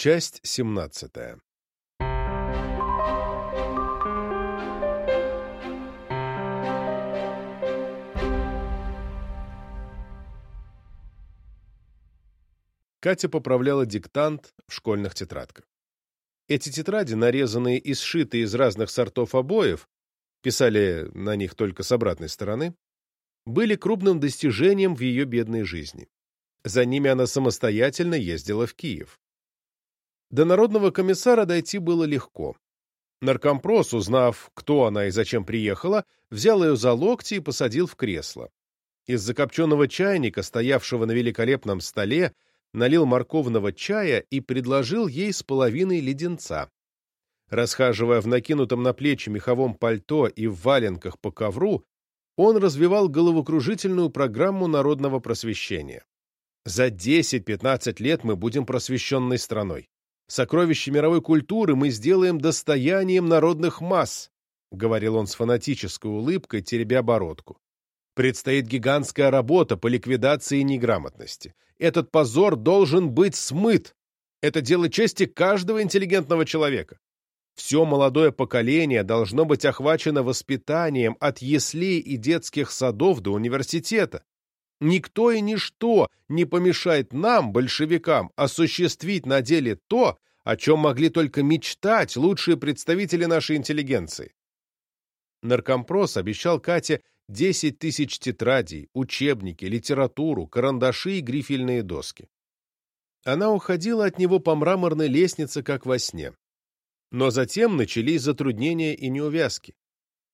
Часть семнадцатая. Катя поправляла диктант в школьных тетрадках. Эти тетради, нарезанные и сшитые из разных сортов обоев, писали на них только с обратной стороны, были крупным достижением в ее бедной жизни. За ними она самостоятельно ездила в Киев. До народного комиссара дойти было легко. Наркомпрос, узнав, кто она и зачем приехала, взял ее за локти и посадил в кресло. Из закопченного чайника, стоявшего на великолепном столе, налил морковного чая и предложил ей с половиной леденца. Расхаживая в накинутом на плечи меховом пальто и в валенках по ковру, он развивал головокружительную программу народного просвещения. За 10-15 лет мы будем просвещенной страной. Сокровища мировой культуры мы сделаем достоянием народных масс, — говорил он с фанатической улыбкой, теребя бородку. Предстоит гигантская работа по ликвидации неграмотности. Этот позор должен быть смыт. Это дело чести каждого интеллигентного человека. Все молодое поколение должно быть охвачено воспитанием от яслей и детских садов до университета. Никто и ничто не помешает нам, большевикам, осуществить на деле то, о чем могли только мечтать лучшие представители нашей интеллигенции. Наркомпрос обещал Кате 10 тысяч тетрадей, учебники, литературу, карандаши и грифельные доски. Она уходила от него по мраморной лестнице, как во сне. Но затем начались затруднения и неувязки.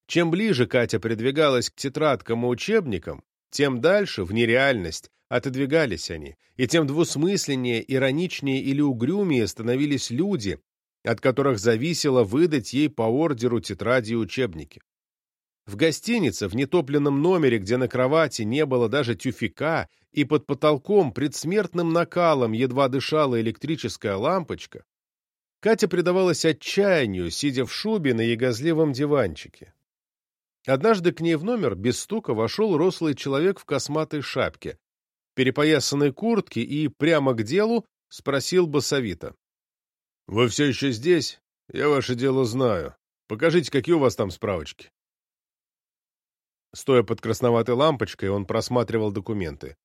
Чем ближе Катя придвигалась к тетрадкам и учебникам, тем дальше, в нереальность, отодвигались они, и тем двусмысленнее, ироничнее или угрюмее становились люди, от которых зависело выдать ей по ордеру тетради и учебники. В гостинице, в нетопленном номере, где на кровати не было даже тюфика, и под потолком предсмертным накалом едва дышала электрическая лампочка, Катя предавалась отчаянию, сидя в шубе на ягозливом диванчике. Однажды к ней в номер без стука вошел рослый человек в косматой шапке, перепоясанной куртке и, прямо к делу, спросил басовито. — Вы все еще здесь? Я ваше дело знаю. Покажите, какие у вас там справочки. Стоя под красноватой лампочкой, он просматривал документы.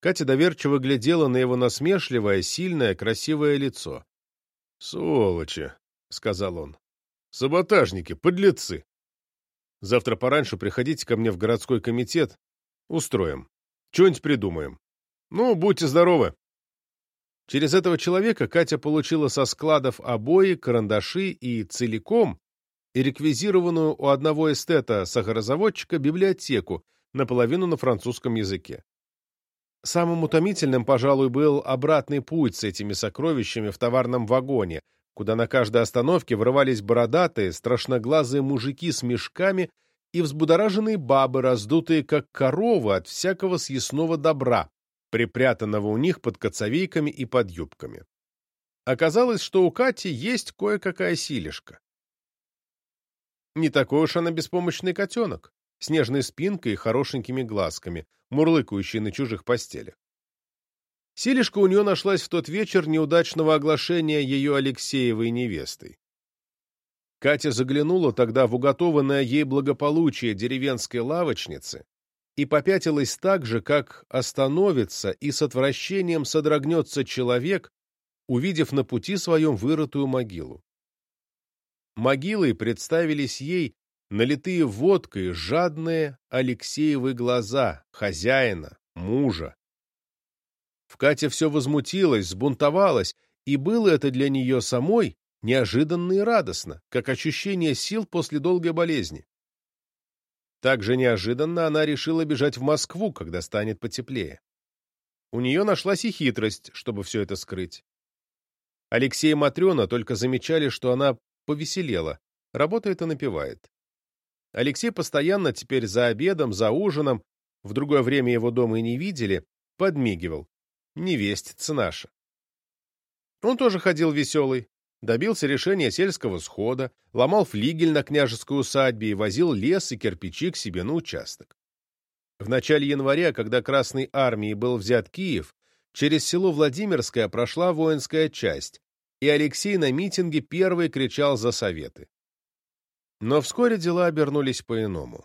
Катя доверчиво глядела на его насмешливое, сильное, красивое лицо. — Сволочи, — сказал он. — Саботажники, подлецы. Завтра пораньше приходите ко мне в городской комитет. Устроим. Что-нибудь придумаем. Ну, будьте здоровы. Через этого человека Катя получила со складов обои, карандаши и целиком и реквизированную у одного эстета-сахарозаводчика библиотеку, наполовину на французском языке. Самым утомительным, пожалуй, был обратный путь с этими сокровищами в товарном вагоне, куда на каждой остановке врывались бородатые, страшноглазые мужики с мешками и взбудораженные бабы, раздутые как коровы от всякого съестного добра, припрятанного у них под коцовейками и под юбками. Оказалось, что у Кати есть кое-какая силишка. Не такой уж она беспомощный котенок, с нежной спинкой и хорошенькими глазками, мурлыкающий на чужих постелях. Силишка у нее нашлась в тот вечер неудачного оглашения ее Алексеевой невестой. Катя заглянула тогда в уготованное ей благополучие деревенской лавочницы и попятилась так же, как остановится и с отвращением содрогнется человек, увидев на пути своем вырытую могилу. Могилой представились ей налитые водкой жадные Алексеевы глаза хозяина, мужа, в Кате все возмутилось, сбунтовалось, и было это для нее самой неожиданно и радостно, как ощущение сил после долгой болезни. Так же неожиданно она решила бежать в Москву, когда станет потеплее. У нее нашлась и хитрость, чтобы все это скрыть. Алексей и Матрена только замечали, что она повеселела, работает и напевает. Алексей постоянно теперь за обедом, за ужином, в другое время его дома и не видели, подмигивал невестица наша. Он тоже ходил веселый, добился решения сельского схода, ломал флигель на княжеской усадьбе и возил лес и кирпичи к себе на участок. В начале января, когда Красной армией был взят Киев, через село Владимирское прошла воинская часть, и Алексей на митинге первый кричал за советы. Но вскоре дела обернулись по-иному.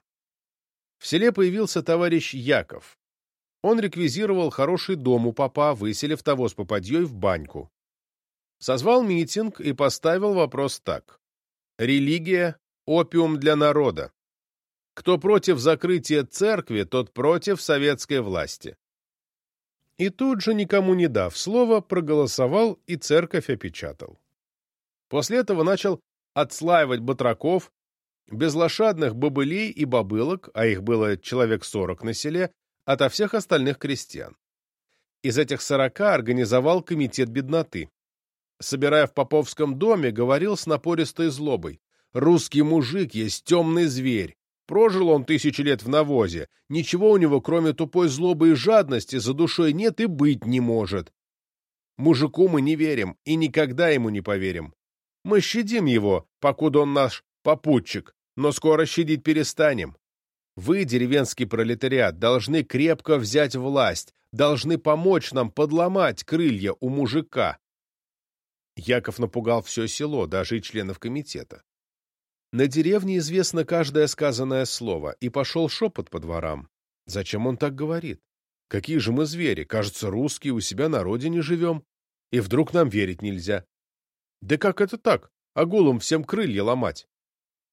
В селе появился товарищ Яков. Он реквизировал хороший дом у папа, выселив того с попадьей в баньку. Созвал митинг и поставил вопрос так. Религия — опиум для народа. Кто против закрытия церкви, тот против советской власти. И тут же, никому не дав слова, проголосовал и церковь опечатал. После этого начал отслаивать батраков, безлошадных бобылей и бобылок, а их было человек сорок на селе, ото всех остальных крестьян. Из этих сорока организовал комитет бедноты. Собирая в Поповском доме, говорил с напористой злобой. «Русский мужик есть темный зверь. Прожил он тысячи лет в навозе. Ничего у него, кроме тупой злобы и жадности, за душой нет и быть не может. Мужику мы не верим и никогда ему не поверим. Мы щадим его, покуда он наш попутчик, но скоро щадить перестанем. Вы, деревенский пролетариат, должны крепко взять власть, должны помочь нам подломать крылья у мужика. Яков напугал все село, даже и членов комитета. На деревне известно каждое сказанное слово, и пошел шепот по дворам. Зачем он так говорит? Какие же мы звери, кажется, русские, у себя на родине живем, и вдруг нам верить нельзя. Да как это так, агулам всем крылья ломать?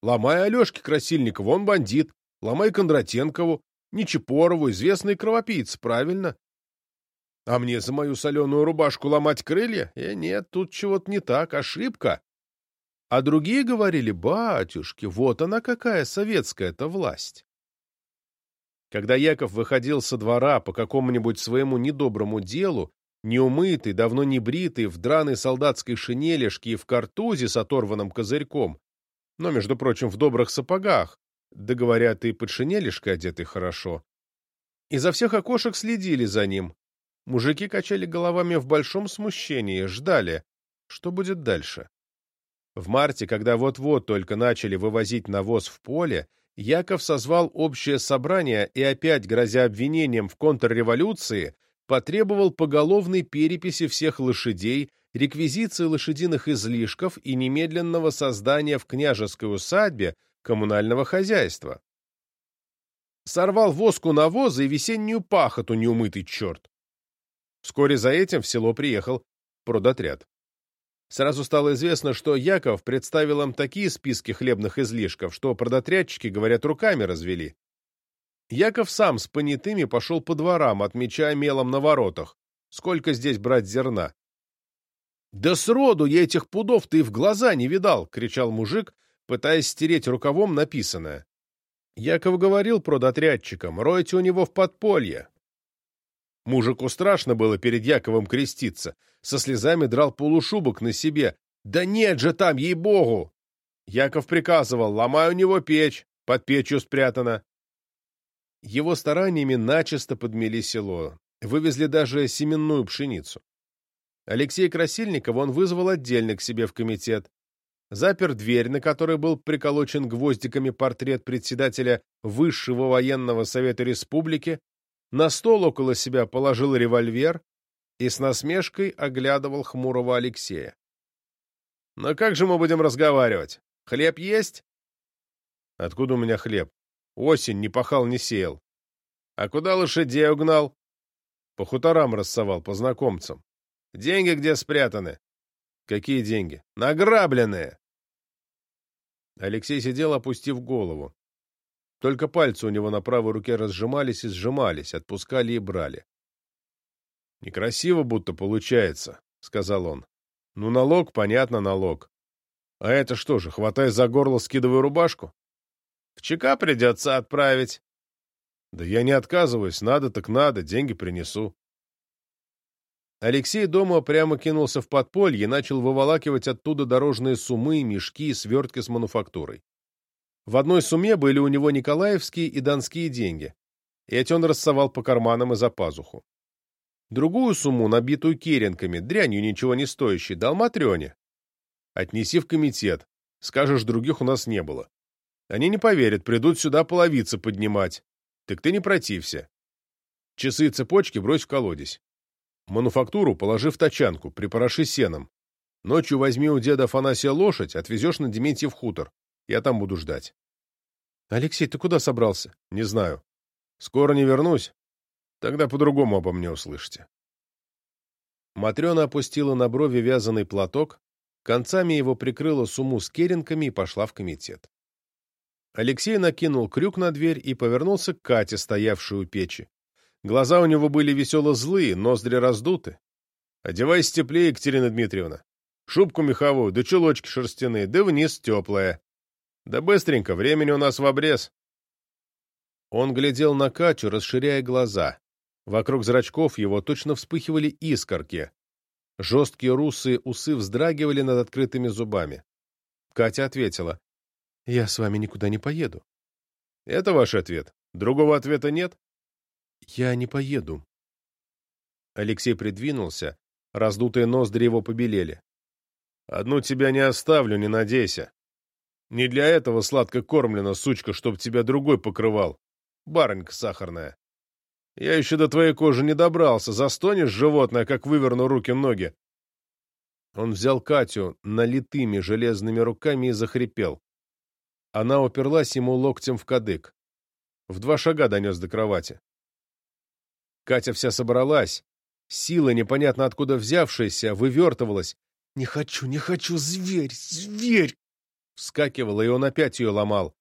Ломай Алешки Красильникова, он бандит, ломай Кондратенкову, Нечипорову, известный кровопийц, правильно? А мне за мою соленую рубашку ломать крылья? Э, нет, тут чего-то не так, ошибка. А другие говорили, батюшки, вот она какая советская-то власть. Когда Яков выходил со двора по какому-нибудь своему недоброму делу, неумытый, давно не бритый, в драной солдатской шинелишке и в картузе с оторванным козырьком, но, между прочим, в добрых сапогах, да, говорят, и под шинелишкой одетый хорошо, изо всех окошек следили за ним. Мужики качали головами в большом смущении, ждали, что будет дальше. В марте, когда вот-вот только начали вывозить навоз в поле, Яков созвал общее собрание и опять, грозя обвинением в контрреволюции, потребовал поголовной переписи всех лошадей, реквизиции лошадиных излишков и немедленного создания в княжеской усадьбе коммунального хозяйства. Сорвал воску навоза и весеннюю пахоту неумытый черт. Вскоре за этим в село приехал продотряд. Сразу стало известно, что Яков представил им такие списки хлебных излишков, что продотрядчики, говорят, руками развели. Яков сам с понятыми пошел по дворам, отмечая мелом на воротах, сколько здесь брать зерна. «Да сроду я этих пудов ты в глаза не видал!» — кричал мужик, пытаясь стереть рукавом написанное. Яков говорил продотрядчикам, ройте у него в подполье, Мужику страшно было перед Яковом креститься. Со слезами драл полушубок на себе. «Да нет же там, ей-богу!» Яков приказывал, ломай у него печь, под печью спрятана. Его стараниями начисто подмели село. Вывезли даже семенную пшеницу. Алексея Красильникова он вызвал отдельно к себе в комитет. Запер дверь, на которой был приколочен гвоздиками портрет председателя Высшего военного совета республики на стол около себя положил револьвер и с насмешкой оглядывал хмурого Алексея. «Но как же мы будем разговаривать? Хлеб есть?» «Откуда у меня хлеб? Осень, не пахал, не сеял. А куда лошадей угнал?» «По хуторам рассовал, по знакомцам. Деньги где спрятаны?» «Какие деньги?» «Награбленные!» Алексей сидел, опустив голову. Только пальцы у него на правой руке разжимались и сжимались, отпускали и брали. «Некрасиво будто получается», — сказал он. «Ну, налог, понятно, налог. А это что же, хватай за горло, скидывай рубашку? В ЧК придется отправить». «Да я не отказываюсь, надо так надо, деньги принесу». Алексей дома прямо кинулся в подполье и начал выволакивать оттуда дорожные сумы, мешки и свертки с мануфактурой. В одной сумме были у него николаевские и донские деньги. Эти он рассовал по карманам и за пазуху. Другую сумму, набитую керенками, дрянью ничего не стоящей, дал Матрёне. Отнеси в комитет. Скажешь, других у нас не было. Они не поверят, придут сюда половицы поднимать. Так ты не протився. Часы и цепочки брось в колодец. Мануфактуру положи в тачанку, припороши сеном. Ночью возьми у деда Афанасия лошадь, отвезешь на Дементьев хутор. Я там буду ждать. Алексей, ты куда собрался? Не знаю. Скоро не вернусь. Тогда по-другому обо мне услышите. Матрена опустила на брови вязаный платок, концами его прикрыла суму с керенками и пошла в комитет. Алексей накинул крюк на дверь и повернулся к Кате, стоявшей у печи. Глаза у него были весело злые, ноздри раздуты. «Одевайся теплее, Екатерина Дмитриевна. Шубку меховую, да чулочки шерстяные, да вниз теплая. Да быстренько, времени у нас в обрез». Он глядел на Катю, расширяя глаза. Вокруг зрачков его точно вспыхивали искорки. Жесткие русые усы вздрагивали над открытыми зубами. Катя ответила. «Я с вами никуда не поеду». «Это ваш ответ? Другого ответа нет?» «Я не поеду». Алексей придвинулся, раздутые ноздри его побелели. «Одну тебя не оставлю, не надейся. Не для этого сладко кормлена, сучка, чтоб тебя другой покрывал. Барынька сахарная». Я еще до твоей кожи не добрался. Застонешь, животное, как выверну руки-ноги. Он взял Катю налитыми железными руками и захрипел. Она уперлась ему локтем в кадык. В два шага донес до кровати. Катя вся собралась. Сила, непонятно откуда взявшаяся, вывертывалась. «Не хочу, не хочу, зверь, зверь!» Вскакивала, и он опять ее ломал.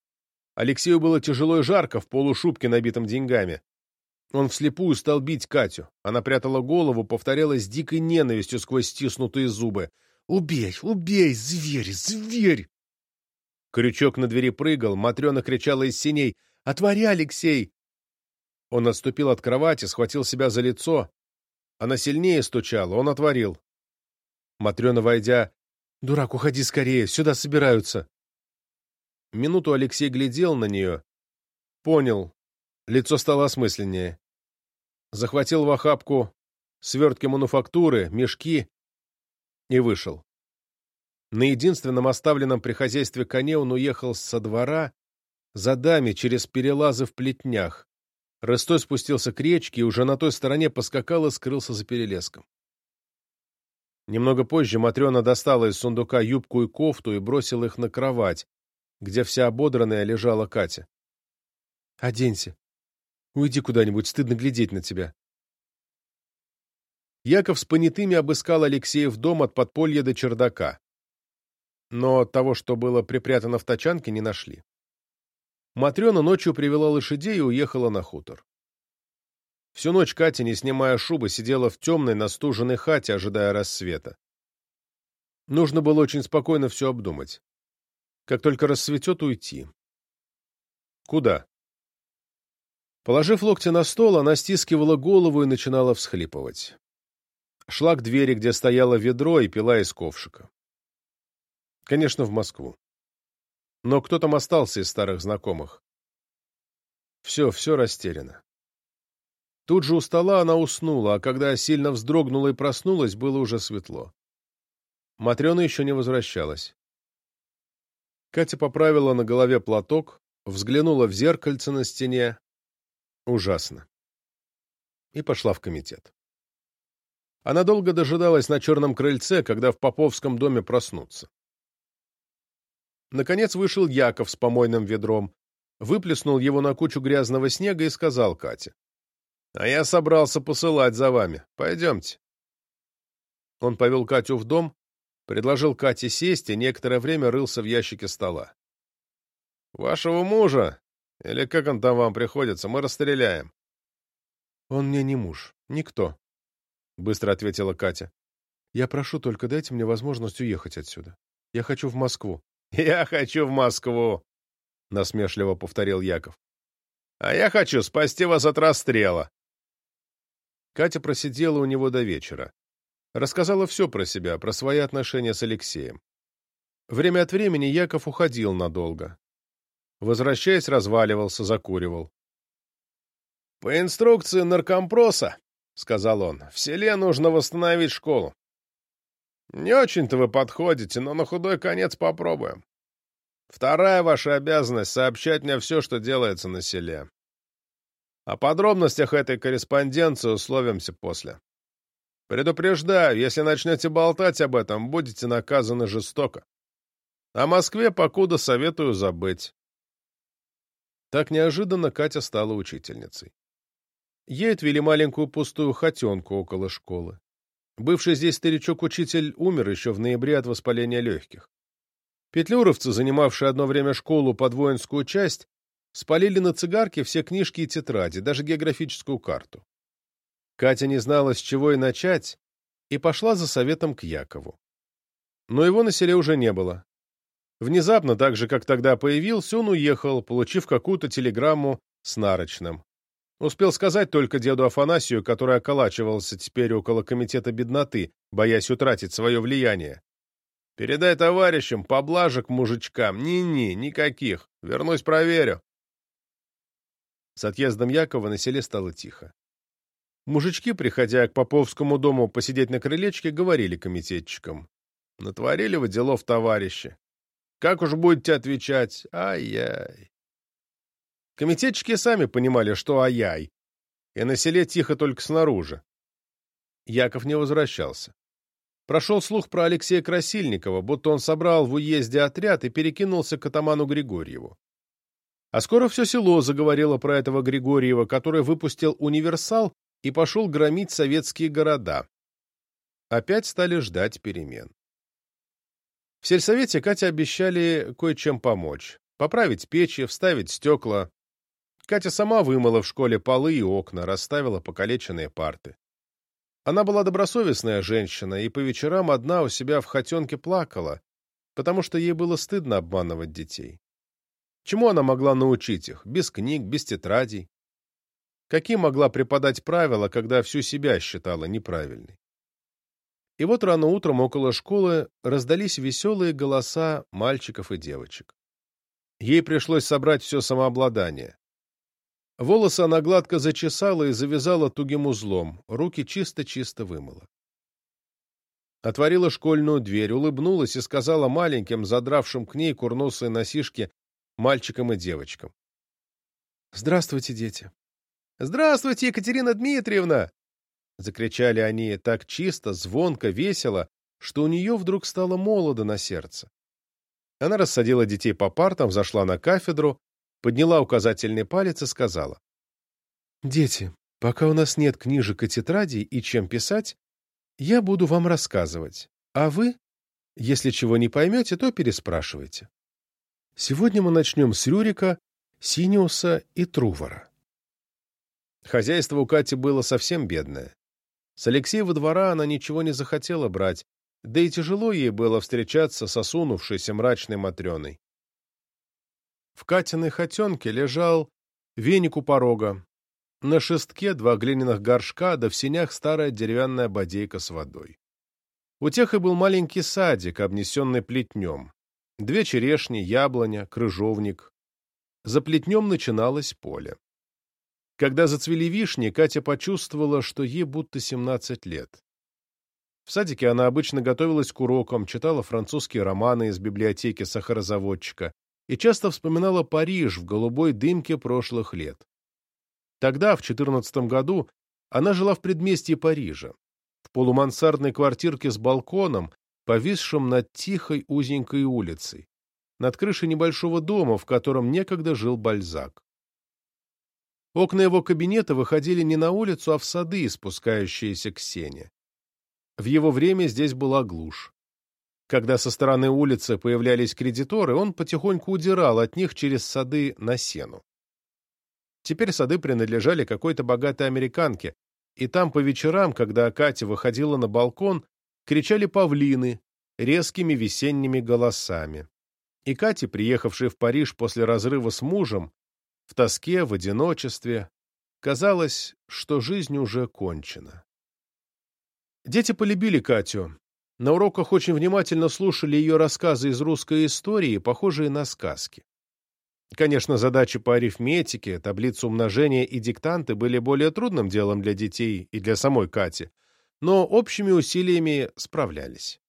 Алексею было тяжело и жарко в полушубке, набитом деньгами. Он вслепую стал бить Катю. Она прятала голову, повторяла с дикой ненавистью сквозь стиснутые зубы. «Убей! Убей! Зверь! Зверь!» Крючок на двери прыгал, Матрена кричала из синей. «Отвори, Алексей!» Он отступил от кровати, схватил себя за лицо. Она сильнее стучала, он отворил. Матрена, войдя, «Дурак, уходи скорее, сюда собираются!» Минуту Алексей глядел на нее. Понял, Лицо стало осмысленнее. Захватил в охапку свертки мануфактуры, мешки и вышел. На единственном оставленном при хозяйстве коне он уехал со двора за дами через перелазы в плетнях. Рыстой спустился к речке и уже на той стороне поскакал и скрылся за перелеском. Немного позже Матрена достала из сундука юбку и кофту и бросила их на кровать, где вся ободранная лежала Катя. «Оденься», Уйди куда-нибудь, стыдно глядеть на тебя. Яков с понятыми обыскал Алексеев дом от подполья до чердака. Но того, что было припрятано в тачанке, не нашли. Матрена ночью привела лошадей и уехала на хутор. Всю ночь Катя, не снимая шубы, сидела в темной, настуженной хате, ожидая рассвета. Нужно было очень спокойно все обдумать. Как только рассветет, уйти. Куда? Положив локти на стол, она стискивала голову и начинала всхлипывать. Шла к двери, где стояло ведро, и пила из ковшика. Конечно, в Москву. Но кто там остался из старых знакомых? Все, все растеряно. Тут же у стола она уснула, а когда сильно вздрогнула и проснулась, было уже светло. Матрена еще не возвращалась. Катя поправила на голове платок, взглянула в зеркальце на стене, Ужасно. И пошла в комитет. Она долго дожидалась на черном крыльце, когда в Поповском доме проснутся. Наконец вышел Яков с помойным ведром, выплеснул его на кучу грязного снега и сказал Кате. «А я собрался посылать за вами. Пойдемте». Он повел Катю в дом, предложил Кате сесть и некоторое время рылся в ящике стола. «Вашего мужа или как он там вам приходится, мы расстреляем. Он мне не муж, никто, — быстро ответила Катя. Я прошу, только дайте мне возможность уехать отсюда. Я хочу в Москву. Я хочу в Москву, — насмешливо повторил Яков. А я хочу спасти вас от расстрела. Катя просидела у него до вечера. Рассказала все про себя, про свои отношения с Алексеем. Время от времени Яков уходил надолго. Возвращаясь, разваливался, закуривал. «По инструкции наркомпроса, — сказал он, — в селе нужно восстановить школу. Не очень-то вы подходите, но на худой конец попробуем. Вторая ваша обязанность — сообщать мне все, что делается на селе. О подробностях этой корреспонденции условимся после. Предупреждаю, если начнете болтать об этом, будете наказаны жестоко. О Москве покуда советую забыть. Так неожиданно Катя стала учительницей. Ей отвели маленькую пустую хотенку около школы. Бывший здесь старичок-учитель умер еще в ноябре от воспаления легких. Петлюровцы, занимавшие одно время школу под воинскую часть, спалили на цигарке все книжки и тетради, даже географическую карту. Катя не знала, с чего и начать, и пошла за советом к Якову. Но его на селе уже не было. Внезапно, так же, как тогда появился, он уехал, получив какую-то телеграмму с нарочным. Успел сказать только деду Афанасию, который околачивался теперь около комитета бедноты, боясь утратить свое влияние. «Передай товарищам, поблажек мужичкам, ни-ни, никаких. Вернусь, проверю». С отъездом Якова на селе стало тихо. Мужички, приходя к Поповскому дому посидеть на крылечке, говорили комитетчикам. «Натворили вы делов, товарищи. Как уж будете отвечать? Ай-яй!» Комитетчики сами понимали, что ай-яй, и на селе тихо только снаружи. Яков не возвращался. Прошел слух про Алексея Красильникова, будто он собрал в уезде отряд и перекинулся к атаману Григорьеву. А скоро все село заговорило про этого Григорьева, который выпустил универсал и пошел громить советские города. Опять стали ждать перемен. В сельсовете Кате обещали кое-чем помочь. Поправить печи, вставить стекла. Катя сама вымыла в школе полы и окна, расставила покалеченные парты. Она была добросовестная женщина и по вечерам одна у себя в хотенке плакала, потому что ей было стыдно обманывать детей. Чему она могла научить их? Без книг, без тетрадей. Какие могла преподать правила, когда всю себя считала неправильной? И вот рано утром около школы раздались веселые голоса мальчиков и девочек. Ей пришлось собрать все самообладание. Волосы она гладко зачесала и завязала тугим узлом, руки чисто-чисто вымыла. Отворила школьную дверь, улыбнулась и сказала маленьким, задравшим к ней курносые носишки, мальчикам и девочкам. «Здравствуйте, дети. «Здравствуйте, Екатерина Дмитриевна!» Закричали они так чисто, звонко, весело, что у нее вдруг стало молодо на сердце. Она рассадила детей по партам, зашла на кафедру, подняла указательный палец и сказала. «Дети, пока у нас нет книжек и тетрадей и чем писать, я буду вам рассказывать, а вы, если чего не поймете, то переспрашивайте. Сегодня мы начнем с Рюрика, Синиуса и Трувора. Хозяйство у Кати было совсем бедное. С Алексеева двора она ничего не захотела брать, да и тяжело ей было встречаться с осунувшейся мрачной Матрёной. В Катиной хотенке лежал веник у порога, на шестке два глиняных горшка, да в синях старая деревянная бодейка с водой. У тех и был маленький садик, обнесенный плетнем. Две черешни, яблоня, крыжовник. За плетнем начиналось поле. Когда зацвели вишни, Катя почувствовала, что ей будто 17 лет. В садике она обычно готовилась к урокам, читала французские романы из библиотеки сахарозаводчика и часто вспоминала Париж в голубой дымке прошлых лет. Тогда, в 14 году, она жила в предместье Парижа, в полумансардной квартирке с балконом, повисшим над тихой узенькой улицей, над крышей небольшого дома, в котором некогда жил Бальзак. Окна его кабинета выходили не на улицу, а в сады, спускающиеся к сене. В его время здесь была глушь. Когда со стороны улицы появлялись кредиторы, он потихоньку удирал от них через сады на сену. Теперь сады принадлежали какой-то богатой американке, и там по вечерам, когда Катя выходила на балкон, кричали павлины резкими весенними голосами. И Кате, приехавшей в Париж после разрыва с мужем, в тоске, в одиночестве. Казалось, что жизнь уже кончена. Дети полюбили Катю. На уроках очень внимательно слушали ее рассказы из русской истории, похожие на сказки. Конечно, задачи по арифметике, таблица умножения и диктанты были более трудным делом для детей и для самой Кати, но общими усилиями справлялись.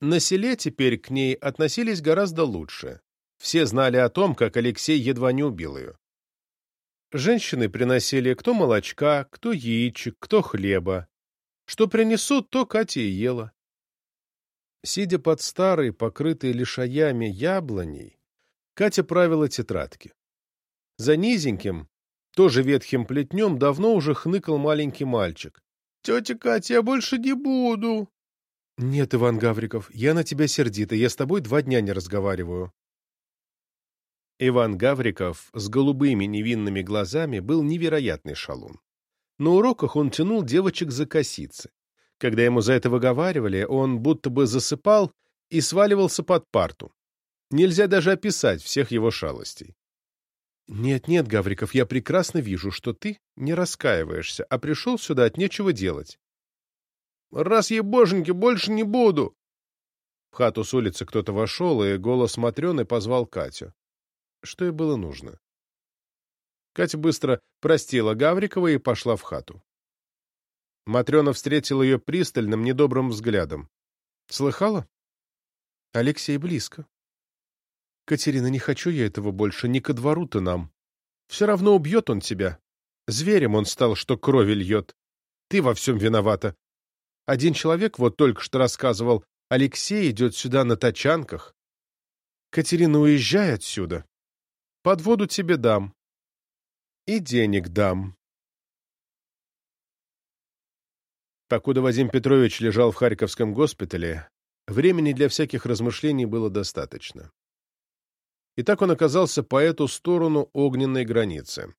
На селе теперь к ней относились гораздо лучше. Все знали о том, как Алексей едва не убил ее. Женщины приносили кто молочка, кто яичек, кто хлеба. Что принесут, то Катя и ела. Сидя под старой, покрытой лишаями яблоней, Катя правила тетрадки. За низеньким, тоже ветхим плетнем, давно уже хныкал маленький мальчик. — Тетя Катя, я больше не буду. — Нет, Иван Гавриков, я на тебя сердита, я с тобой два дня не разговариваю. Иван Гавриков с голубыми невинными глазами был невероятный шалун. На уроках он тянул девочек за косицы. Когда ему за это выговаривали, он будто бы засыпал и сваливался под парту. Нельзя даже описать всех его шалостей. «Нет-нет, Гавриков, я прекрасно вижу, что ты не раскаиваешься, а пришел сюда от нечего делать». «Раз ебоженьки, больше не буду!» В хату с улицы кто-то вошел, и голос Матрены позвал Катю. Что ей было нужно? Катя быстро простила Гаврикова и пошла в хату. Матрена встретила ее пристальным, недобрым взглядом. «Слыхала?» «Алексей близко». «Катерина, не хочу я этого больше, не ко двору ты нам. Все равно убьет он тебя. Зверем он стал, что крови льет. Ты во всем виновата. Один человек вот только что рассказывал, Алексей идет сюда на тачанках. Катерина, уезжай отсюда. Под воду тебе дам. И денег дам. Покуда Вадим Петрович лежал в Харьковском госпитале, времени для всяких размышлений было достаточно. И так он оказался по эту сторону огненной границы.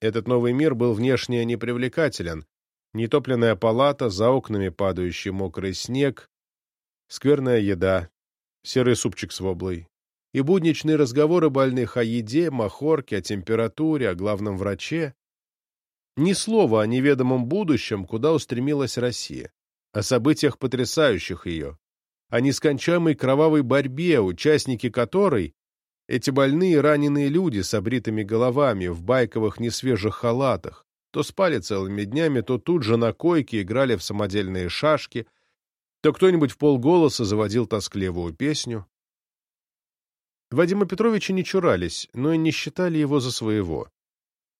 Этот новый мир был внешне непривлекателен. Нетопленная палата, за окнами падающий мокрый снег, скверная еда, серый супчик с воблой и будничные разговоры больных о еде, махорке, о температуре, о главном враче. Ни слова о неведомом будущем, куда устремилась Россия, о событиях, потрясающих ее, о нескончаемой кровавой борьбе, участники которой — эти больные раненые люди с обритыми головами, в байковых несвежих халатах, то спали целыми днями, то тут же на койке играли в самодельные шашки, то кто-нибудь в полголоса заводил тоскливую песню. Вадима Петровича не чурались, но и не считали его за своего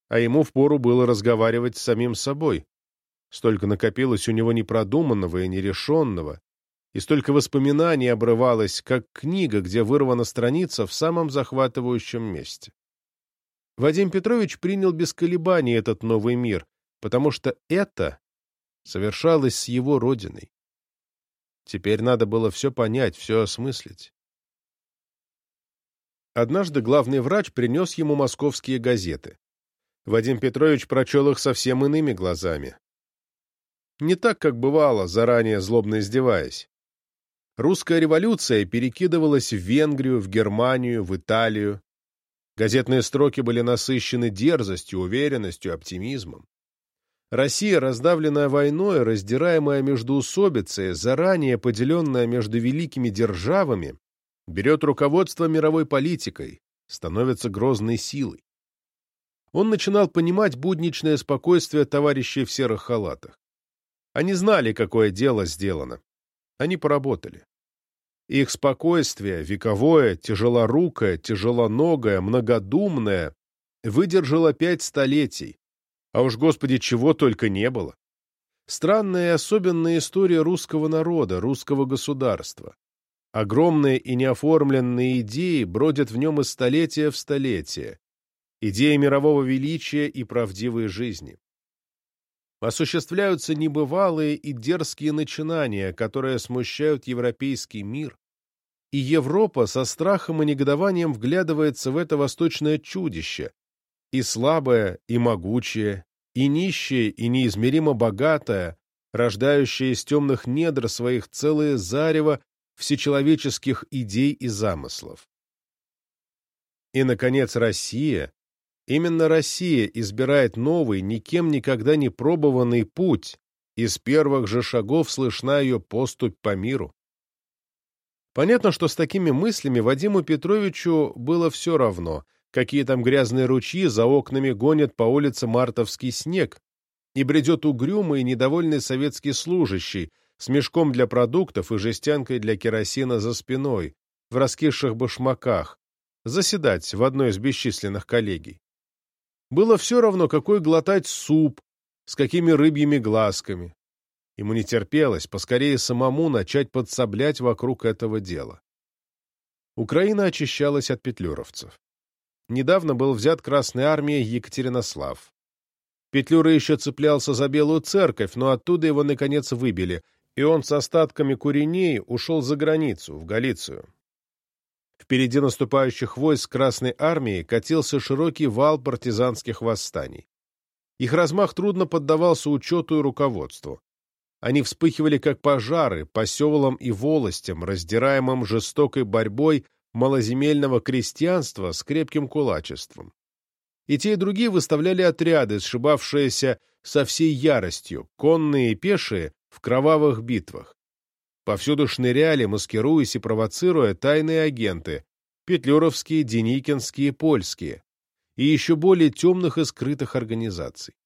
а ему впору было разговаривать с самим собой. Столько накопилось у него непродуманного и нерешенного, и столько воспоминаний обрывалось, как книга, где вырвана страница в самом захватывающем месте. Вадим Петрович принял без колебаний этот новый мир, потому что это совершалось с его родиной. Теперь надо было все понять, все осмыслить. Однажды главный врач принес ему московские газеты. Вадим Петрович прочел их совсем иными глазами. Не так, как бывало, заранее злобно издеваясь. Русская революция перекидывалась в Венгрию, в Германию, в Италию. Газетные строки были насыщены дерзостью, уверенностью, оптимизмом. Россия, раздавленная войной, раздираемая междоусобицей, заранее поделенная между великими державами, берет руководство мировой политикой, становится грозной силой он начинал понимать будничное спокойствие товарищей в серых халатах. Они знали, какое дело сделано. Они поработали. Их спокойствие, вековое, тяжелорукое, тяжелоногое, многодумное, выдержало пять столетий. А уж, Господи, чего только не было. Странная и особенная история русского народа, русского государства. Огромные и неоформленные идеи бродят в нем из столетия в столетие идея мирового величия и правдивой жизни. Осуществляются небывалые и дерзкие начинания, которые смущают европейский мир, и Европа со страхом и негодованием вглядывается в это восточное чудище, и слабое, и могучее, и нищее, и неизмеримо богатое, рождающее из темных недр своих целое зарево всечеловеческих идей и замыслов. И, наконец, Россия, Именно Россия избирает новый, никем никогда не пробованный путь, и с первых же шагов слышна ее поступь по миру. Понятно, что с такими мыслями Вадиму Петровичу было все равно, какие там грязные ручьи за окнами гонят по улице мартовский снег, и бредет угрюмый и недовольный советский служащий с мешком для продуктов и жестянкой для керосина за спиной, в раскисших башмаках, заседать в одной из бесчисленных коллегий. Было все равно, какой глотать суп, с какими рыбьими глазками. Ему не терпелось поскорее самому начать подсоблять вокруг этого дела. Украина очищалась от петлюровцев. Недавно был взят Красной армией Екатеринослав. Петлюра еще цеплялся за Белую церковь, но оттуда его, наконец, выбили, и он с остатками куреней ушел за границу, в Галицию. Впереди наступающих войск Красной армии катился широкий вал партизанских восстаний. Их размах трудно поддавался учету и руководству. Они вспыхивали как пожары по селам и волостям, раздираемым жестокой борьбой малоземельного крестьянства с крепким кулачеством. И те, и другие выставляли отряды, сшибавшиеся со всей яростью, конные и пешие, в кровавых битвах. Повсюду шныряли, маскируясь и провоцируя тайные агенты, петлюровские, деникинские, польские, и еще более темных и скрытых организаций.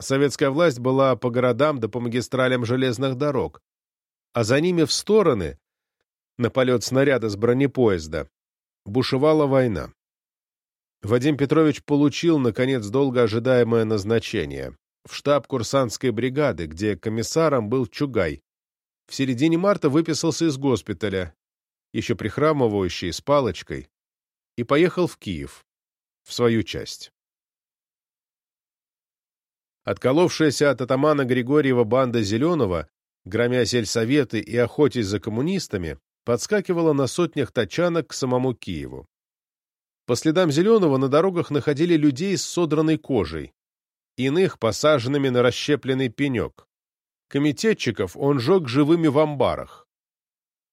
Советская власть была по городам да по магистралям железных дорог, а за ними в стороны, на полет снаряда с бронепоезда, бушевала война. Вадим Петрович получил, наконец, долго ожидаемое назначение в штаб курсантской бригады, где комиссаром был Чугай. В середине марта выписался из госпиталя, еще прихрамывающий, с палочкой, и поехал в Киев, в свою часть. Отколовшаяся от атамана Григорьева банда Зеленого, громя сельсоветы и охотясь за коммунистами, подскакивала на сотнях тачанок к самому Киеву. По следам Зеленого на дорогах находили людей с содранной кожей, иных посаженными на расщепленный пенек. Комитетчиков он жег живыми в амбарах.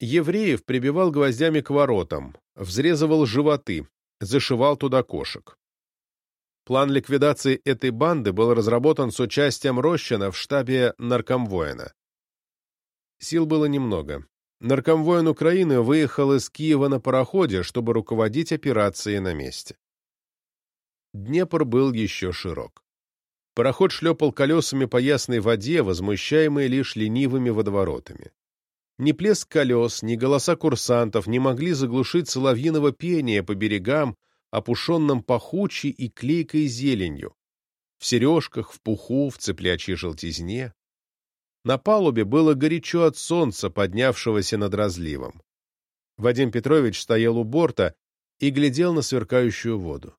Евреев прибивал гвоздями к воротам, взрезывал животы, зашивал туда кошек. План ликвидации этой банды был разработан с участием Рощина в штабе наркомвоина. Сил было немного. Наркомвоин Украины выехал из Киева на пароходе, чтобы руководить операцией на месте. Днепр был еще широк. Пароход шлепал колесами по ясной воде, возмущаемой лишь ленивыми водоворотами. Ни плеск колес, ни голоса курсантов не могли заглушить соловьиного пения по берегам, опушенном пахучей и клейкой зеленью, в сережках, в пуху, в цеплячьей желтизне. На палубе было горячо от солнца, поднявшегося над разливом. Вадим Петрович стоял у борта и глядел на сверкающую воду.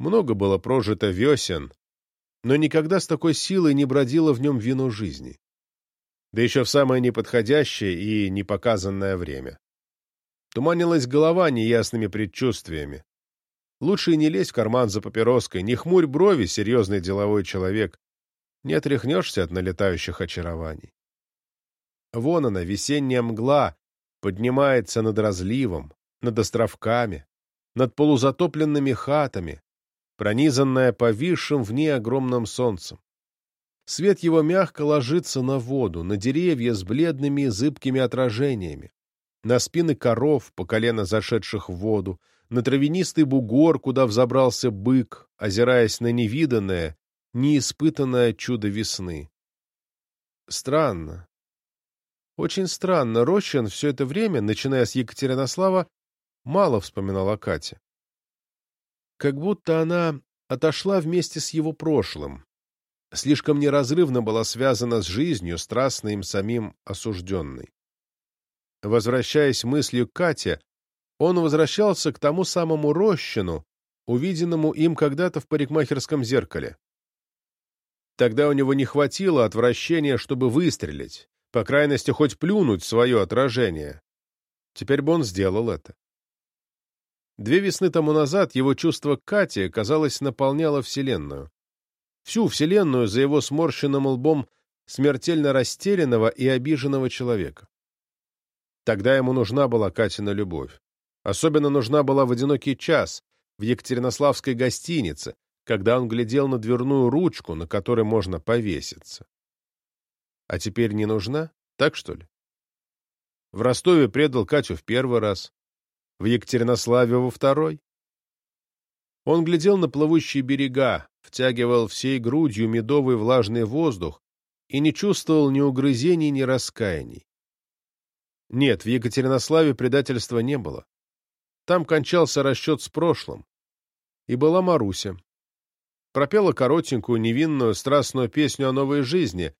Много было прожито весен, но никогда с такой силой не бродило в нем вино жизни. Да еще в самое неподходящее и непоказанное время. Туманилась голова неясными предчувствиями. Лучше и не лезь в карман за папироской, не хмурь брови, серьезный деловой человек. Не отряхнешься от налетающих очарований. Вон она, весенняя мгла, поднимается над разливом, над островками, над полузатопленными хатами, пронизанная повисшим в ней огромным солнцем. Свет его мягко ложится на воду, на деревья с бледными и зыбкими отражениями, на спины коров, по колено зашедших в воду, на травянистый бугор, куда взобрался бык, озираясь на невиданное, неиспытанное чудо весны. Странно. Очень странно. Рощин все это время, начиная с Екатеринослава, мало вспоминал о Кате. Как будто она отошла вместе с его прошлым, слишком неразрывно была связана с жизнью, страстно им самим осужденной. Возвращаясь мыслью к Кате, он возвращался к тому самому Рощину, увиденному им когда-то в парикмахерском зеркале. Тогда у него не хватило отвращения, чтобы выстрелить, по крайности, хоть плюнуть свое отражение. Теперь бы он сделал это. Две весны тому назад его чувство к Кате, казалось, наполняло Вселенную. Всю Вселенную за его сморщенным лбом смертельно растерянного и обиженного человека. Тогда ему нужна была Катина любовь. Особенно нужна была в одинокий час в Екатеринославской гостинице, когда он глядел на дверную ручку, на которой можно повеситься. А теперь не нужна? Так что ли? В Ростове предал Катю в первый раз, в Екатеринославе во второй. Он глядел на плывущие берега, втягивал всей грудью медовый влажный воздух и не чувствовал ни угрызений, ни раскаяний. Нет, в Екатеринославе предательства не было. Там кончался расчет с прошлым. И была Маруся. Пропела коротенькую, невинную, страстную песню о новой жизни.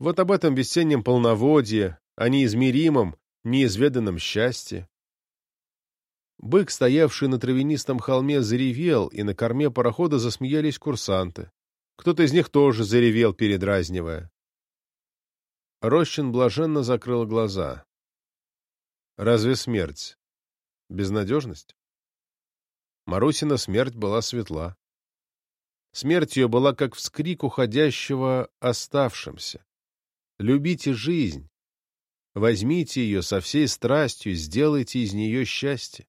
Вот об этом весеннем полноводье, о неизмеримом, неизведанном счастье. Бык, стоявший на травянистом холме, заревел, и на корме парохода засмеялись курсанты. Кто-то из них тоже заревел, передразнивая. Рощин блаженно закрыл глаза. Разве смерть? Безнадежность? Марусина смерть была светла. Смерть ее была как вскрик уходящего оставшимся. Любите жизнь. Возьмите ее со всей страстью, сделайте из нее счастье.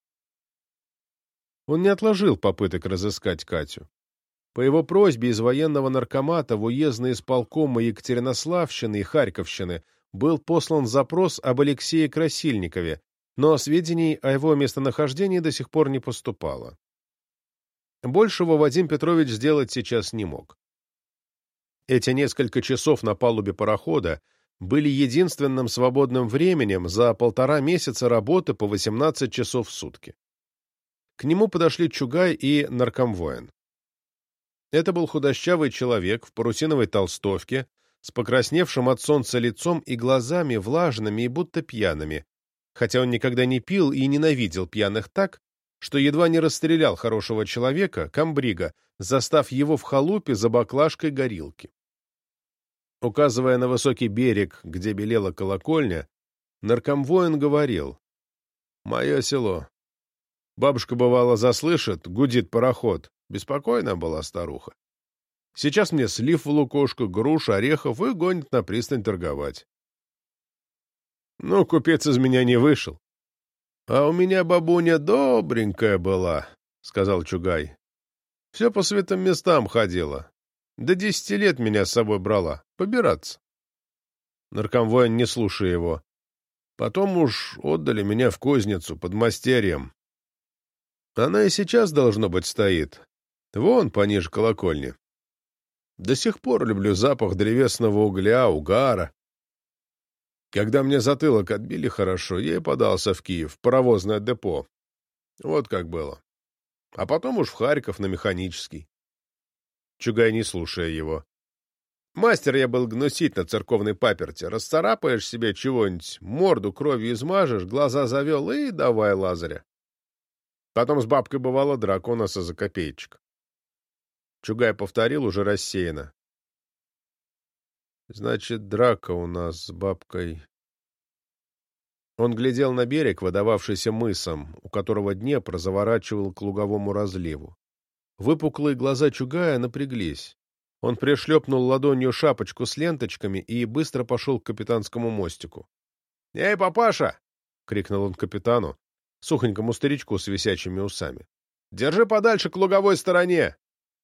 Он не отложил попыток разыскать Катю. По его просьбе из военного наркомата в уездные исполкомы Екатеринославщины и Харьковщины был послан запрос об Алексее Красильникове, но сведений о его местонахождении до сих пор не поступало. Большего Вадим Петрович сделать сейчас не мог. Эти несколько часов на палубе парохода были единственным свободным временем за полтора месяца работы по 18 часов в сутки. К нему подошли Чугай и наркомвоин. Это был худощавый человек в парусиновой толстовке, с покрасневшим от солнца лицом и глазами влажными и будто пьяными, хотя он никогда не пил и ненавидел пьяных так, что едва не расстрелял хорошего человека, комбрига, застав его в халупе за баклажкой горилки. Указывая на высокий берег, где белела колокольня, наркомвоин говорил «Мое село. Бабушка, бывало, заслышит, гудит пароход. Беспокойная была старуха. Сейчас мне слив в лукошку, груш, орехов и гонит на пристань торговать. Ну, купец из меня не вышел. — А у меня бабуня добренькая была, — сказал Чугай. — Все по святым местам ходила. До десяти лет меня с собой брала. Побираться. Наркомвоин, не слушая его. Потом уж отдали меня в кузницу под мастерьем. Она и сейчас, должно быть, стоит. Вон, пониже колокольни. До сих пор люблю запах древесного угля, угара. Когда мне затылок отбили хорошо, я и подался в Киев, в паровозное депо. Вот как было. А потом уж в Харьков на механический. Чугай, не слушая его. Мастер я был гнусить на церковной паперте. Расцарапаешь себе чего-нибудь, морду кровью измажешь, глаза завел и давай Лазаря. Потом с бабкой бывало драконаса за копеечек. Чугай повторил уже рассеянно. Значит, драка у нас с бабкой. Он глядел на берег, выдававшийся мысом, у которого Днепр заворачивал к луговому разливу. Выпуклые глаза Чугая напряглись. Он пришлепнул ладонью шапочку с ленточками и быстро пошел к капитанскому мостику. — Эй, папаша! — крикнул он капитану, сухонькому старичку с висячими усами. — Держи подальше к луговой стороне!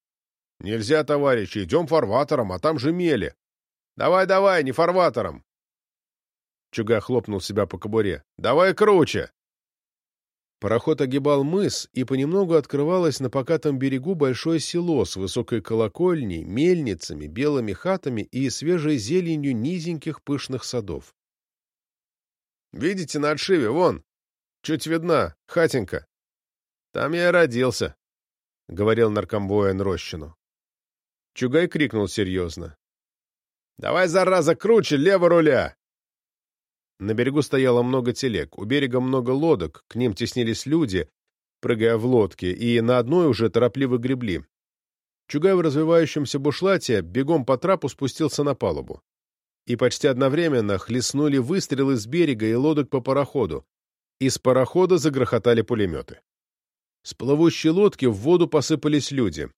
— Нельзя, товарищи, идем фарватером, а там же мели. — Давай, давай, не фарватером! Чуга хлопнул себя по кобуре. — Давай круче! Пароход огибал мыс, и понемногу открывалось на покатом берегу большое село с высокой колокольней, мельницами, белыми хатами и свежей зеленью низеньких пышных садов. «Видите, на отшиве, вон, Чуть видна, хатенька. Там я родился, — говорил наркомбоин Рощину. Чугай крикнул серьезно. — Давай, зараза, круче, лево руля! На берегу стояло много телег, у берега много лодок, к ним теснились люди, прыгая в лодки, и на одной уже торопливо гребли. Чугай в развивающемся бушлате бегом по трапу спустился на палубу. И почти одновременно хлестнули выстрелы с берега и лодок по пароходу, из парохода загрохотали пулеметы. С плывущей лодки в воду посыпались люди.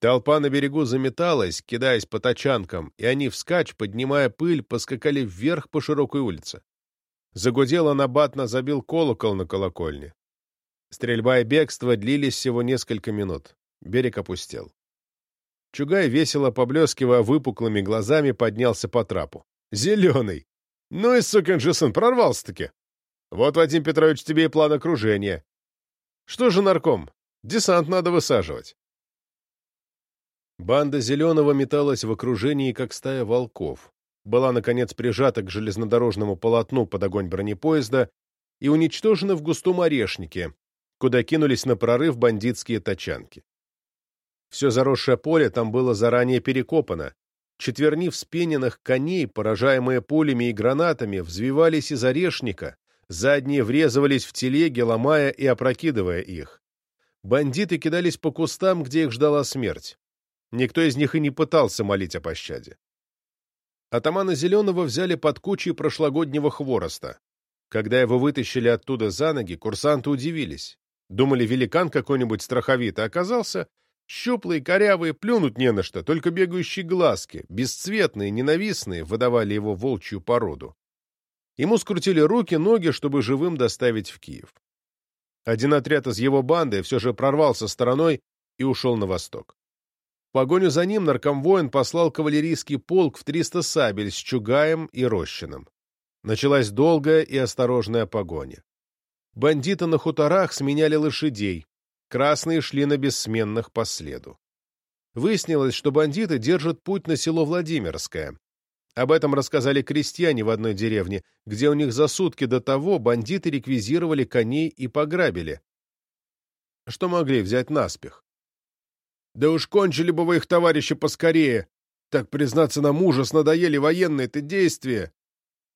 Толпа на берегу заметалась, кидаясь по тачанкам, и они, вскачь, поднимая пыль, поскакали вверх по широкой улице. Загудело набатно забил колокол на колокольне. Стрельба и бегство длились всего несколько минут. Берег опустел. Чугай, весело поблескивая выпуклыми глазами, поднялся по трапу. «Зеленый! Ну и сукин же сын, прорвался-таки!» Вот, Вадим Петрович, тебе и план окружения. Что же, нарком, десант надо высаживать. Банда Зеленого металась в окружении, как стая волков. Была, наконец, прижата к железнодорожному полотну под огонь бронепоезда и уничтожена в густом орешнике, куда кинулись на прорыв бандитские тачанки. Все заросшее поле там было заранее перекопано. Четверни вспененных коней, поражаемые пулями и гранатами, взвивались из орешника, задние врезывались в телеги, ломая и опрокидывая их. Бандиты кидались по кустам, где их ждала смерть. Никто из них и не пытался молить о пощаде. Атамана Зеленого взяли под кучей прошлогоднего хвороста. Когда его вытащили оттуда за ноги, курсанты удивились. Думали, великан какой-нибудь страховитый оказался. Щуплый, корявый, плюнуть не на что, только бегающие глазки, бесцветные, ненавистные, выдавали его волчью породу. Ему скрутили руки, ноги, чтобы живым доставить в Киев. Один отряд из его банды все же прорвался стороной и ушел на восток. В погоню за ним наркомвоин послал кавалерийский полк в 300 сабель с Чугаем и Рощиным. Началась долгая и осторожная погоня. Бандиты на хуторах сменяли лошадей, красные шли на бессменных по следу. Выяснилось, что бандиты держат путь на село Владимирское. Об этом рассказали крестьяне в одной деревне, где у них за сутки до того бандиты реквизировали коней и пограбили. Что могли взять наспех? Да уж кончили бы вы их, товарищи, поскорее. Так, признаться, нам ужас надоели военные-то действия.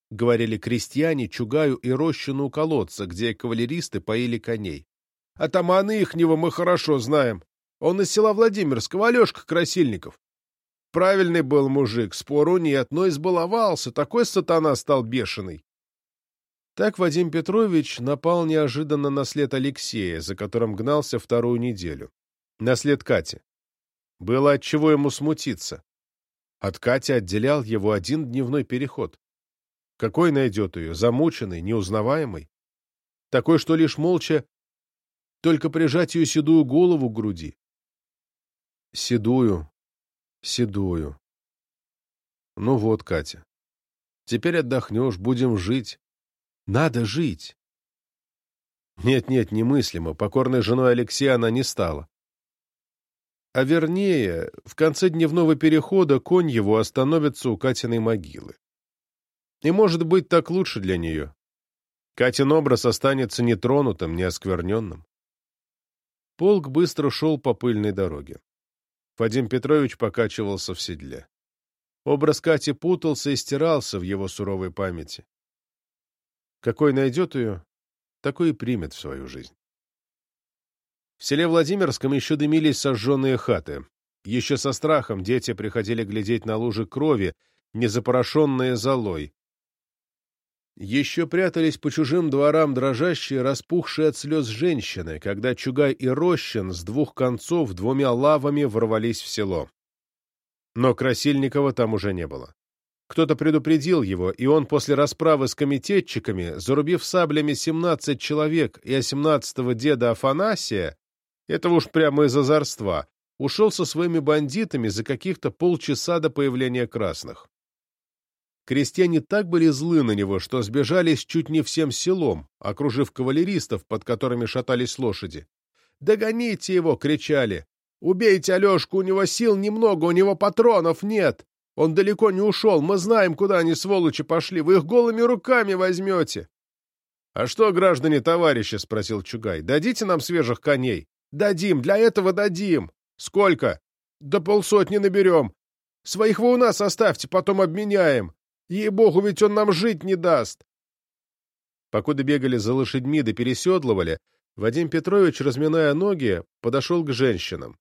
— говорили крестьяне Чугаю и Рощину у колодца, где кавалеристы поили коней. «Атаманы ихнего мы хорошо знаем. Он из села Владимирского, Алешка Красильников. Правильный был мужик, спору нет, но избаловался, такой сатана стал бешеный». Так Вадим Петрович напал неожиданно на след Алексея, за которым гнался вторую неделю. На след Кати. Было от чего ему смутиться. От Кати отделял его один дневной переход. Какой найдет ее? Замученный, неузнаваемый? Такой, что лишь молча только прижать ее седую голову к груди. Седую, седую. Ну вот, Катя. Теперь отдохнешь, будем жить. Надо жить. Нет-нет, немыслимо. Покорной женой Алексея она не стала. А вернее, в конце дневного перехода конь его остановится у Катиной могилы. И, может быть, так лучше для нее. Катин образ останется нетронутым, неоскверненным. Полк быстро шел по пыльной дороге. Вадим Петрович покачивался в седле. Образ Кати путался и стирался в его суровой памяти. Какой найдет ее, такой и примет в свою жизнь. В селе Владимирском еще дымились сожженные хаты. Еще со страхом дети приходили глядеть на лужи крови, не запорошенные золой, еще прятались по чужим дворам дрожащие, распухшие от слез женщины, когда Чугай и Рощин с двух концов двумя лавами ворвались в село. Но Красильникова там уже не было. Кто-то предупредил его, и он после расправы с комитетчиками, зарубив саблями 17 человек и 18-го деда Афанасия, это уж прямо из озорства, ушел со своими бандитами за каких-то полчаса до появления красных. Крестьяне так были злы на него, что сбежались чуть не всем селом, окружив кавалеристов, под которыми шатались лошади. «Догоните его!» — кричали. «Убейте Алешку, у него сил немного, у него патронов нет! Он далеко не ушел, мы знаем, куда они, сволочи, пошли, вы их голыми руками возьмете!» «А что, граждане-товарищи?» — спросил Чугай. «Дадите нам свежих коней?» «Дадим, для этого дадим!» «Сколько?» «Да полсотни наберем. Своих вы у нас оставьте, потом обменяем. Ей-богу, ведь он нам жить не даст!» Покуда бегали за лошадьми да переседлывали, Вадим Петрович, разминая ноги, подошел к женщинам.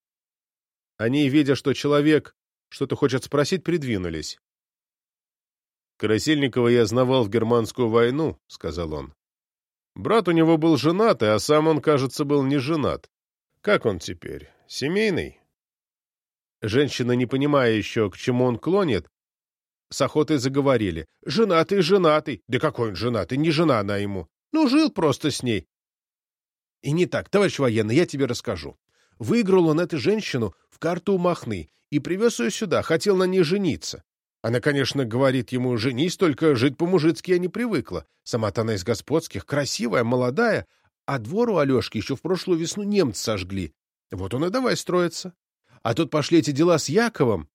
Они, видя, что человек что-то хочет спросить, придвинулись. «Красильникова я знавал в германскую войну», — сказал он. «Брат у него был женатый, а сам он, кажется, был не женат. Как он теперь? Семейный?» Женщина, не понимая еще, к чему он клонит, с охотой заговорили. «Женатый, женатый!» «Да какой он женатый? Не жена она ему!» «Ну, жил просто с ней!» «И не так, товарищ военный, я тебе расскажу. Выиграл он эту женщину в карту у Махны и привез ее сюда, хотел на ней жениться. Она, конечно, говорит ему, женись, только жить по-мужицки я не привыкла. Сама-то она из господских, красивая, молодая, а двор у Алешки еще в прошлую весну немцы сожгли. Вот он и давай строиться. А тут пошли эти дела с Яковом,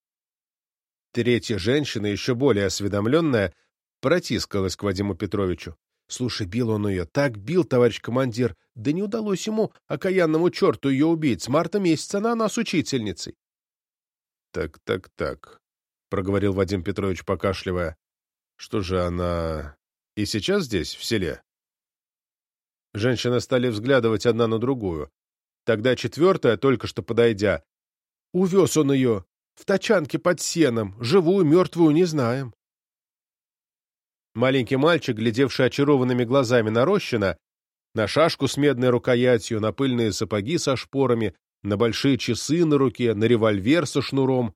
Третья женщина, еще более осведомленная, протискалась к Вадиму Петровичу. Слушай, бил он ее, так бил, товарищ командир, да не удалось ему, окаянному черту, ее убить. С марта месяца она нас учительницей. Так, так, так. проговорил Вадим Петрович, покашливая. Что же она и сейчас здесь, в селе? Женщины стали взглядывать одна на другую. Тогда четвертая, только что подойдя, «Увез он ее! В тачанке под сеном! Живую, мертвую не знаем!» Маленький мальчик, глядевший очарованными глазами на Рощина, на шашку с медной рукоятью, на пыльные сапоги со шпорами, на большие часы на руке, на револьвер со шнуром,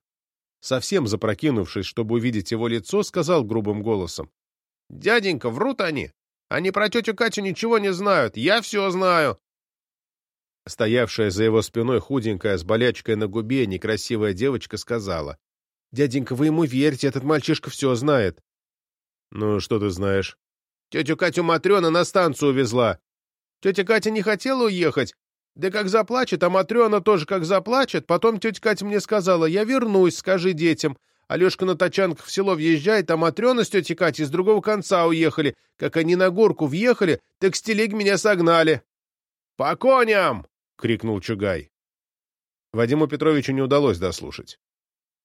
совсем запрокинувшись, чтобы увидеть его лицо, сказал грубым голосом. «Дяденька, врут они! Они про тетю Катю ничего не знают! Я все знаю!» Стоявшая за его спиной худенькая, с болячкой на губе, некрасивая девочка сказала. «Дяденька, вы ему верьте, этот мальчишка все знает». «Ну, что ты знаешь?» «Тетю Катю Матрена на станцию увезла. Тетя Катя не хотела уехать, да как заплачет, а Матрена тоже как заплачет. Потом тетя Катя мне сказала, я вернусь, скажи детям. Алешка на тачанках в село въезжает, а Матрена с тетей Катей с другого конца уехали. Как они на горку въехали, так с телег меня согнали. — По коням! — крикнул Чугай. Вадиму Петровичу не удалось дослушать.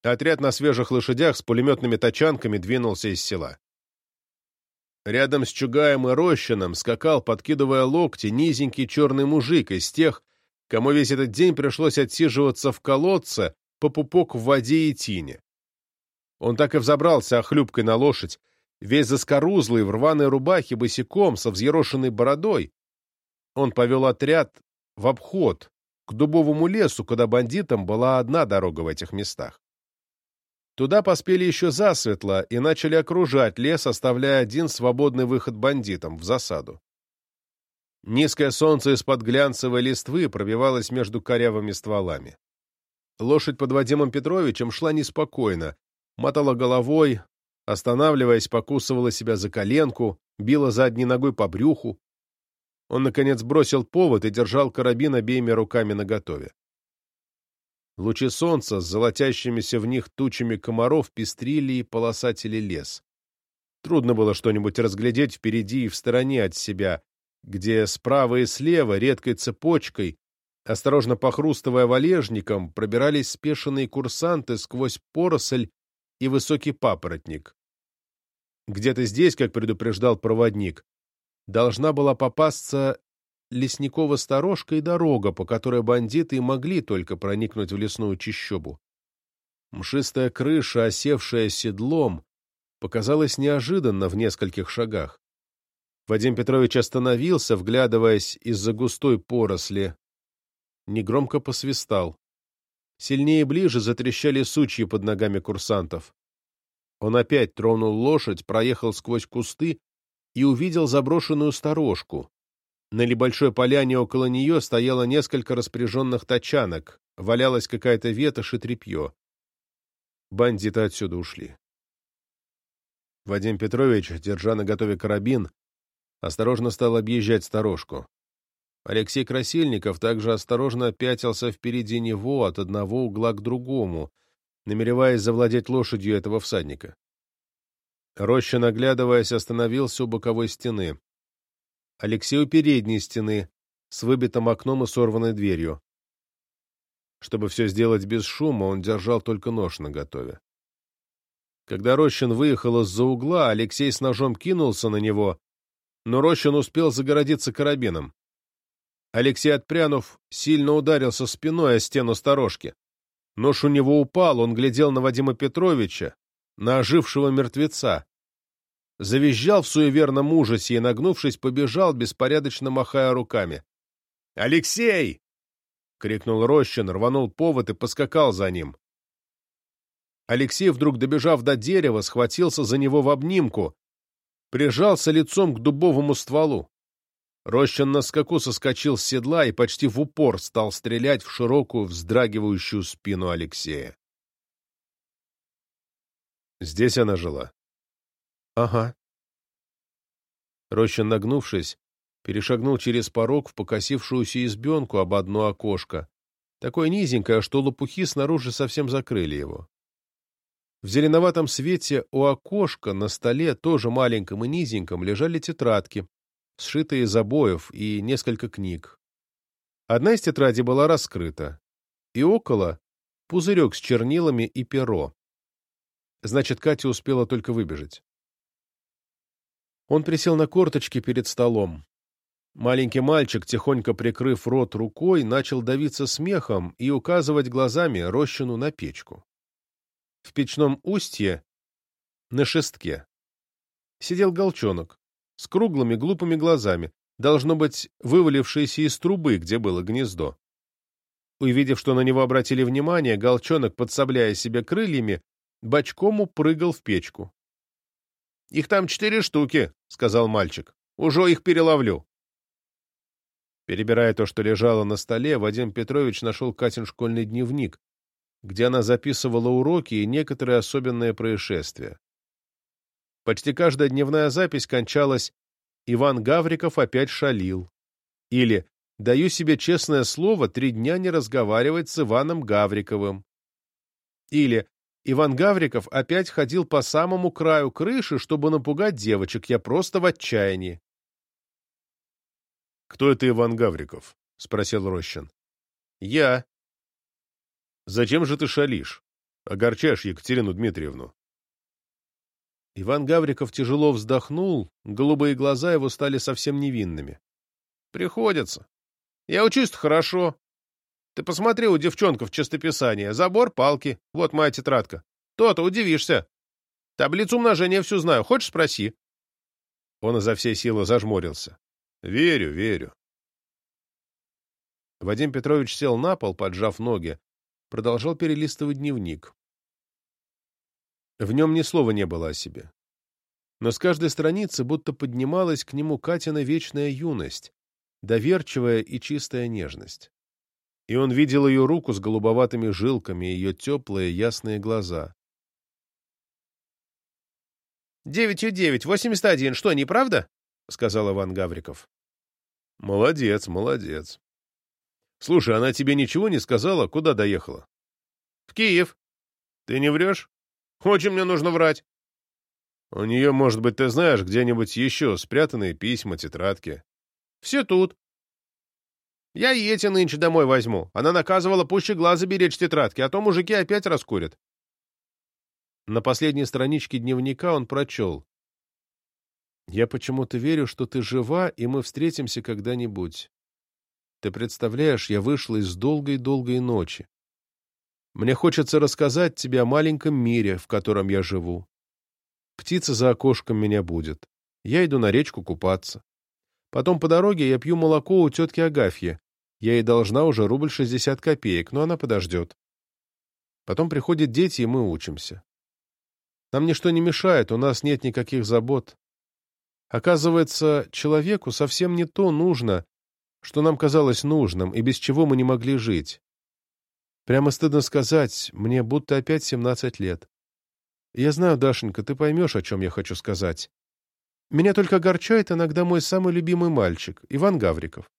Отряд на свежих лошадях с пулеметными тачанками двинулся из села. Рядом с Чугаем и Рощином скакал, подкидывая локти, низенький черный мужик из тех, кому весь этот день пришлось отсиживаться в колодце по пупок в воде и тине. Он так и взобрался охлюбкой на лошадь, весь заскорузлый, в рваной рубахе, босиком, со взъерошенной бородой. Он повел отряд в обход, к дубовому лесу, куда бандитам была одна дорога в этих местах. Туда поспели еще засветло и начали окружать лес, оставляя один свободный выход бандитам в засаду. Низкое солнце из-под глянцевой листвы пробивалось между корявыми стволами. Лошадь под Вадимом Петровичем шла неспокойно, мотала головой, останавливаясь, покусывала себя за коленку, била задней ногой по брюху. Он, наконец, бросил повод и держал карабин обеими руками наготове. Лучи солнца с золотящимися в них тучами комаров пестрили и полосатили лес. Трудно было что-нибудь разглядеть впереди и в стороне от себя, где справа и слева редкой цепочкой, осторожно похрустывая валежником, пробирались спешенные курсанты сквозь поросль и высокий папоротник. Где-то здесь, как предупреждал проводник, должна была попасться лесникова сторожка и дорога, по которой бандиты могли только проникнуть в лесную чащобу. Мшистая крыша, осевшая седлом, показалась неожиданно в нескольких шагах. Вадим Петрович остановился, вглядываясь из-за густой поросли. Негромко посвистал. Сильнее и ближе затрещали сучьи под ногами курсантов. Он опять тронул лошадь, проехал сквозь кусты и увидел заброшенную сторожку. На небольшой поляне около нее стояло несколько распряженных тачанок, валялась какая-то ветошь и тряпье. Бандиты отсюда ушли. Вадим Петрович, держа на готове карабин, осторожно стал объезжать сторожку. Алексей Красильников также осторожно пятился впереди него от одного угла к другому, намереваясь завладеть лошадью этого всадника. Роща, наглядываясь, остановился у боковой стены. Алексей у передней стены, с выбитым окном и сорванной дверью. Чтобы все сделать без шума, он держал только нож наготове. Когда Рощин выехал из-за угла, Алексей с ножом кинулся на него, но Рощин успел загородиться карабином. Алексей, отпрянув, сильно ударился спиной о стену сторожки. Нож у него упал, он глядел на Вадима Петровича, на ожившего мертвеца завизжал в суеверном ужасе и, нагнувшись, побежал, беспорядочно махая руками. «Алексей!» — крикнул Рощин, рванул повод и поскакал за ним. Алексей, вдруг добежав до дерева, схватился за него в обнимку, прижался лицом к дубовому стволу. Рощин на скаку соскочил с седла и почти в упор стал стрелять в широкую, вздрагивающую спину Алексея. Здесь она жила. Ага. Рощин, нагнувшись, перешагнул через порог в покосившуюся избенку об одно окошко, такое низенькое, что лопухи снаружи совсем закрыли его. В зеленоватом свете у окошка на столе, тоже маленьком и низеньком, лежали тетрадки, сшитые из обоев, и несколько книг. Одна из тетрадей была раскрыта, и около — пузырек с чернилами и перо. Значит, Катя успела только выбежать. Он присел на корточки перед столом. Маленький мальчик, тихонько прикрыв рот рукой, начал давиться смехом и указывать глазами рощину на печку. В печном устье, на шестке, сидел голчонок с круглыми глупыми глазами, должно быть, вывалившийся из трубы, где было гнездо. Увидев, что на него обратили внимание, голчонок, подсобляя себе крыльями, бочком упрыгал в печку. — Их там четыре штуки, — сказал мальчик. — Уже их переловлю. Перебирая то, что лежало на столе, Вадим Петрович нашел Катин школьный дневник, где она записывала уроки и некоторые особенные происшествия. Почти каждая дневная запись кончалась «Иван Гавриков опять шалил» или «Даю себе честное слово три дня не разговаривать с Иваном Гавриковым» или «Иван Гавриков опять ходил по самому краю крыши, чтобы напугать девочек, я просто в отчаянии». «Кто это Иван Гавриков?» — спросил Рощин. «Я». «Зачем же ты шалишь? Огорчаешь Екатерину Дмитриевну». Иван Гавриков тяжело вздохнул, голубые глаза его стали совсем невинными. «Приходится. Я учусь хорошо. Ты посмотри у девчонков чистописание. Забор, палки. Вот моя тетрадка. То-то удивишься. Таблицу умножения всю знаю. Хочешь, спроси?» Он изо всей силы зажмурился. Верю, верю. Вадим Петрович сел на пол, поджав ноги, продолжал перелистывать дневник. В нем ни слова не было о себе. Но с каждой страницы будто поднималась к нему Катина вечная юность, доверчивая и чистая нежность. И он видел ее руку с голубоватыми жилками, ее теплые ясные глаза. «Девятью девять, восемьдесят один. Что, неправда?» — сказал Иван Гавриков. «Молодец, молодец. Слушай, она тебе ничего не сказала, куда доехала?» «В Киев. Ты не врешь? Очень мне нужно врать». «У нее, может быть, ты знаешь, где-нибудь еще спрятанные письма, тетрадки?» «Все тут. Я и эти нынче домой возьму. Она наказывала пуще глаза беречь тетрадки, а то мужики опять раскурят». На последней страничке дневника он прочел. Я почему-то верю, что ты жива, и мы встретимся когда-нибудь. Ты представляешь, я вышла из долгой-долгой ночи. Мне хочется рассказать тебе о маленьком мире, в котором я живу. Птица за окошком меня будет. Я иду на речку купаться. Потом по дороге я пью молоко у тетки Агафьи. Я ей должна уже рубль шестьдесят копеек, но она подождет. Потом приходят дети, и мы учимся. Нам ничто не мешает, у нас нет никаких забот. Оказывается, человеку совсем не то нужно, что нам казалось нужным, и без чего мы не могли жить. Прямо стыдно сказать, мне будто опять семнадцать лет. Я знаю, Дашенька, ты поймешь, о чем я хочу сказать. Меня только огорчает иногда мой самый любимый мальчик, Иван Гавриков.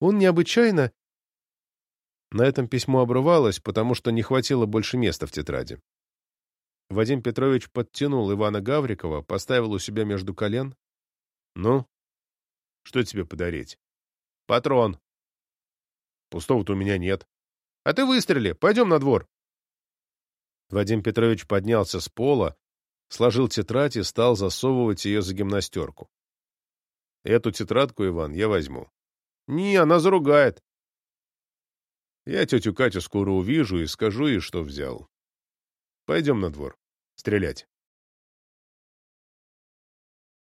Он необычайно... На этом письмо обрывалось, потому что не хватило больше места в тетради. Вадим Петрович подтянул Ивана Гаврикова, поставил у себя между колен, ну? Что тебе подарить? Патрон. Пустого-то у меня нет. А ты выстрели, пойдем на двор. Вадим Петрович поднялся с пола, сложил тетрадь и стал засовывать ее за гимнастерку. Эту тетрадку, Иван, я возьму. Не, она заругает. Я тетю Катю скоро увижу и скажу ей, что взял. Пойдем на двор. Стрелять.